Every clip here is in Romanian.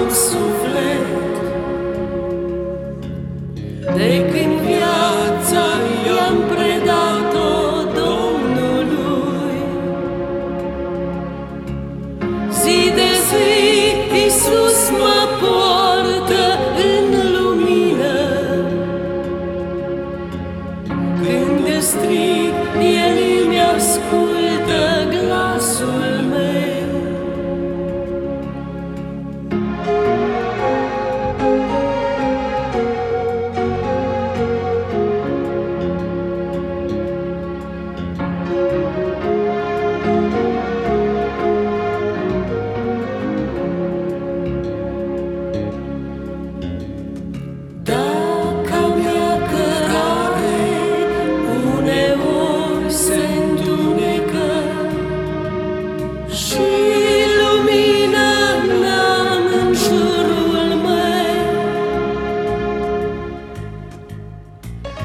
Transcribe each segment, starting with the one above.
în suflet. De când viața i-am predat-o Domnului Zi de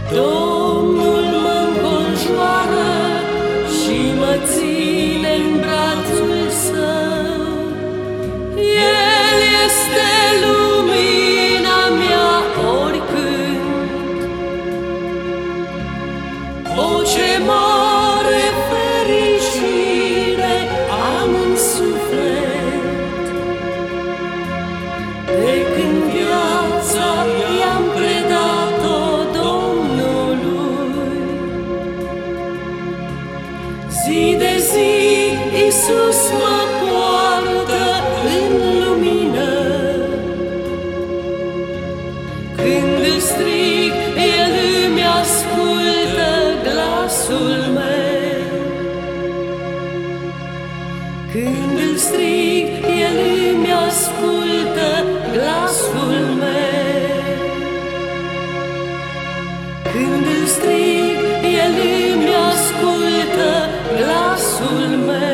Do ascultă glasul meu. Când îl strig, el îmi ascultă glasul meu. Când îl strig, el îmi ascultă glasul meu.